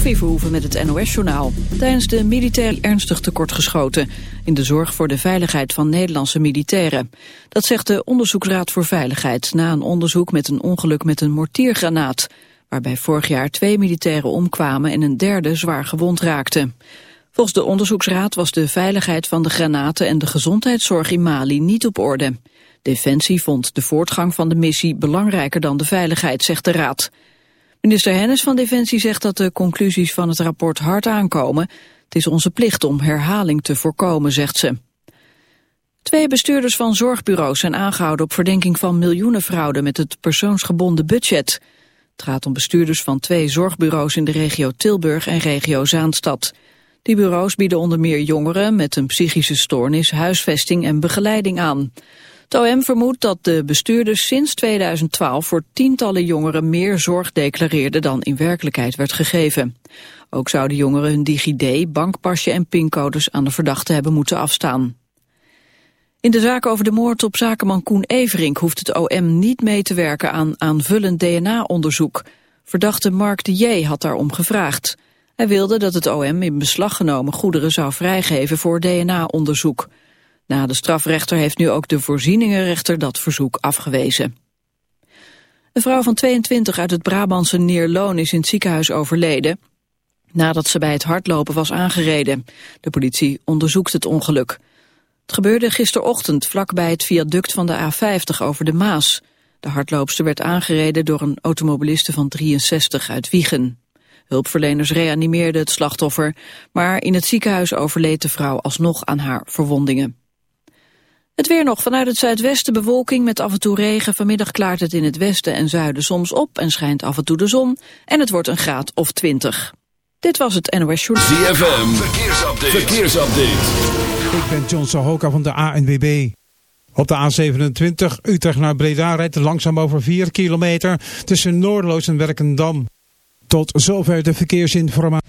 Sophie Verhoeven met het NOS-journaal. Tijdens de militair ernstig tekortgeschoten... in de zorg voor de veiligheid van Nederlandse militairen. Dat zegt de Onderzoeksraad voor Veiligheid... na een onderzoek met een ongeluk met een mortiergranaat... waarbij vorig jaar twee militairen omkwamen... en een derde zwaar gewond raakte. Volgens de onderzoeksraad was de veiligheid van de granaten... en de gezondheidszorg in Mali niet op orde. Defensie vond de voortgang van de missie belangrijker dan de veiligheid, zegt de raad... Minister Hennis van Defensie zegt dat de conclusies van het rapport hard aankomen. Het is onze plicht om herhaling te voorkomen, zegt ze. Twee bestuurders van zorgbureaus zijn aangehouden op verdenking van miljoenenfraude met het persoonsgebonden budget. Het gaat om bestuurders van twee zorgbureaus in de regio Tilburg en regio Zaanstad. Die bureaus bieden onder meer jongeren met een psychische stoornis huisvesting en begeleiding aan. Het OM vermoedt dat de bestuurders sinds 2012 voor tientallen jongeren meer zorg declareerden dan in werkelijkheid werd gegeven. Ook zouden jongeren hun DigiD, bankpasje en pincodes aan de verdachte hebben moeten afstaan. In de zaak over de moord op zakenman Koen Everink hoeft het OM niet mee te werken aan aanvullend DNA-onderzoek. Verdachte Mark de J. had daarom gevraagd. Hij wilde dat het OM in beslag genomen goederen zou vrijgeven voor DNA-onderzoek. Na de strafrechter heeft nu ook de voorzieningenrechter dat verzoek afgewezen. Een vrouw van 22 uit het Brabantse Neerloon is in het ziekenhuis overleden nadat ze bij het hardlopen was aangereden. De politie onderzoekt het ongeluk. Het gebeurde gisterochtend vlakbij het viaduct van de A50 over de Maas. De hardloopster werd aangereden door een automobiliste van 63 uit Wiegen. Hulpverleners reanimeerden het slachtoffer, maar in het ziekenhuis overleed de vrouw alsnog aan haar verwondingen. Het weer nog vanuit het zuidwesten bewolking met af en toe regen. Vanmiddag klaart het in het westen en zuiden soms op en schijnt af en toe de zon. En het wordt een graad of 20. Dit was het NOS Journal. ZFM, verkeersupdate. verkeersupdate. Ik ben John Sahoka van de ANWB. Op de A27 Utrecht naar Breda rijdt langzaam over 4 kilometer tussen Noordloos en Werkendam. Tot zover de verkeersinformatie.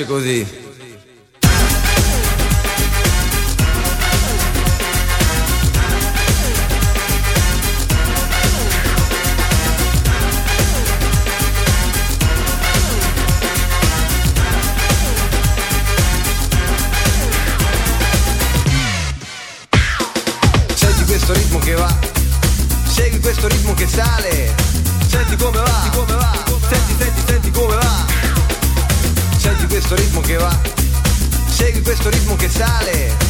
Piace così. Questo ritmo che sale,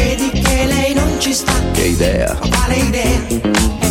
Ci sta? che idea, Quale idea?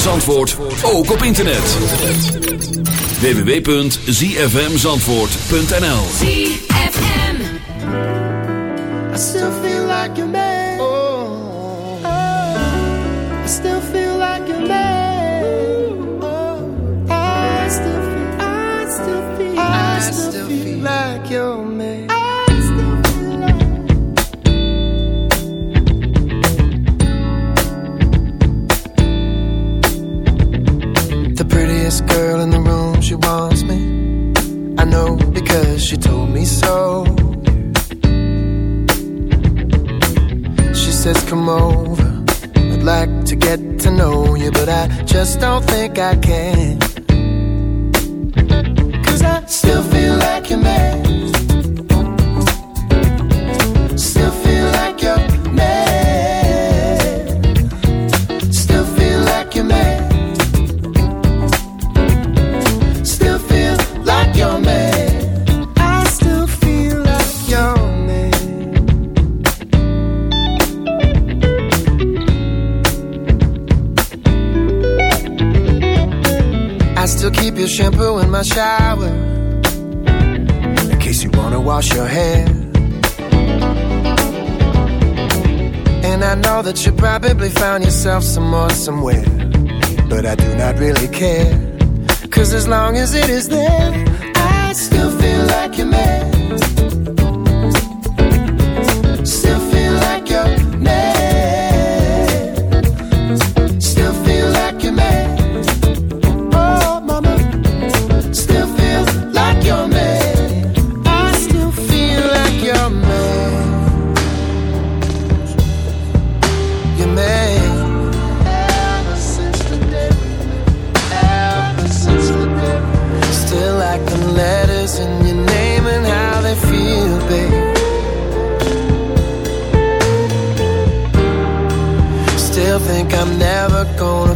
van Zandvoort ook op internet. www.zfmzandvoort.nl ZFM I still feel like a man oh. oh. I still feel like a man oh. I still feel, I still feel, I still feel like your man I can. I'm never gonna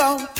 phone.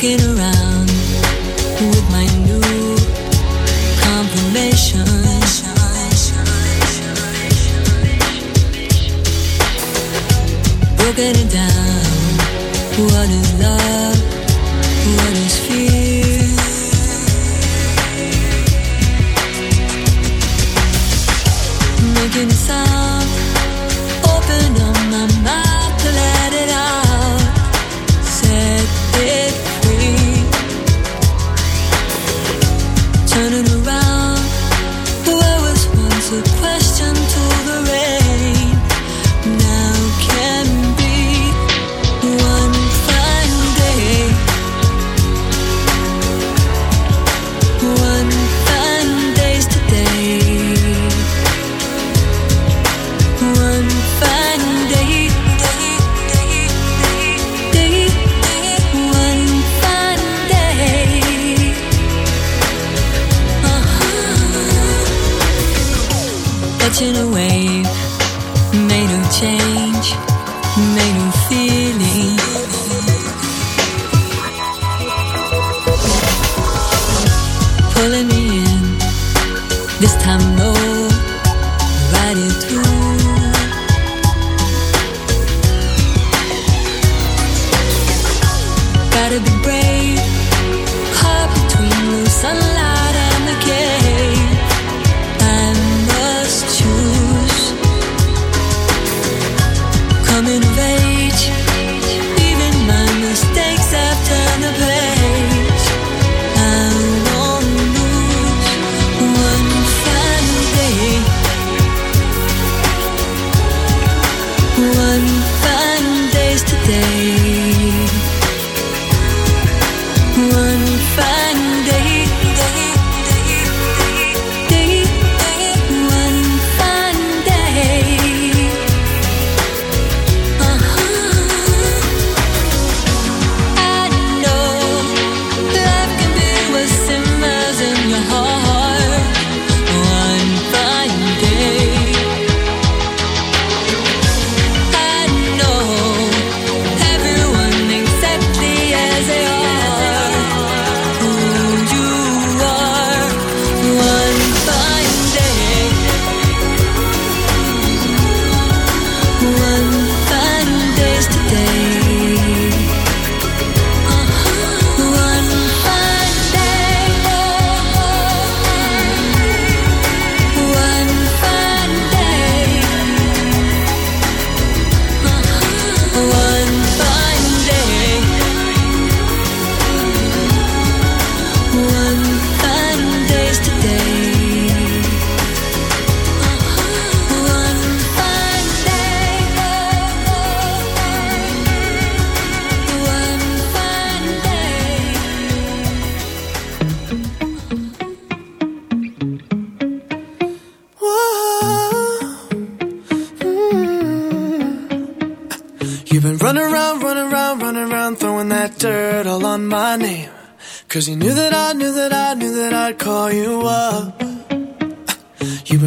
walking around.